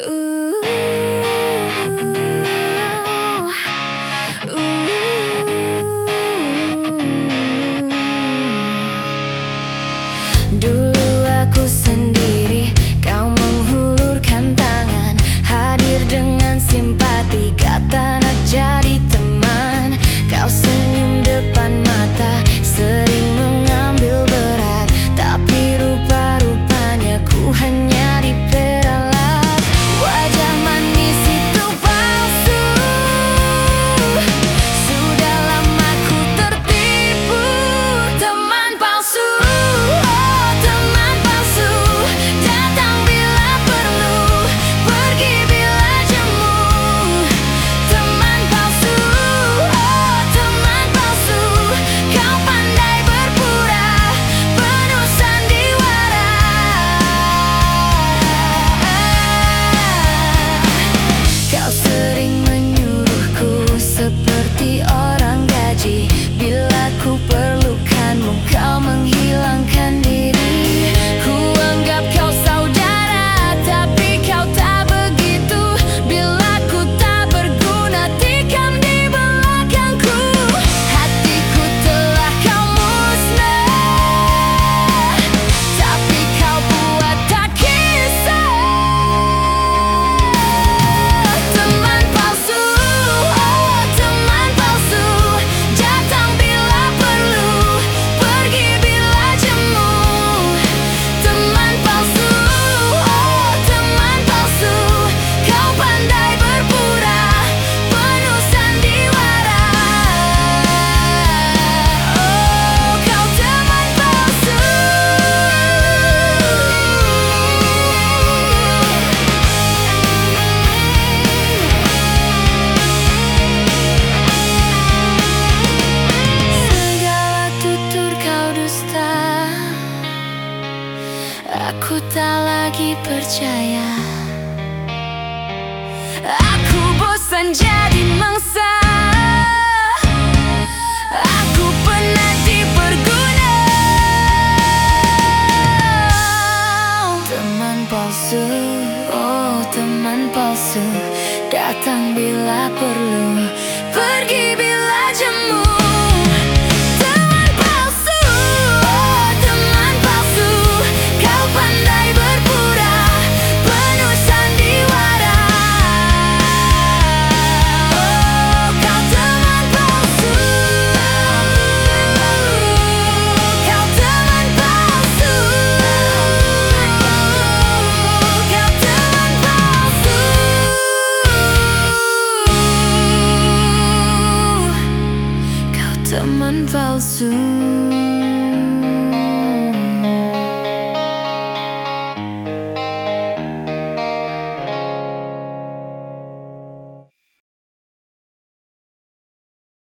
Ooh. Aku tak lagi percaya. Aku bosan jadi mangsa. Aku pernah diperguna. Teman palsu, oh teman palsu. Datang bila perlu, teman palsu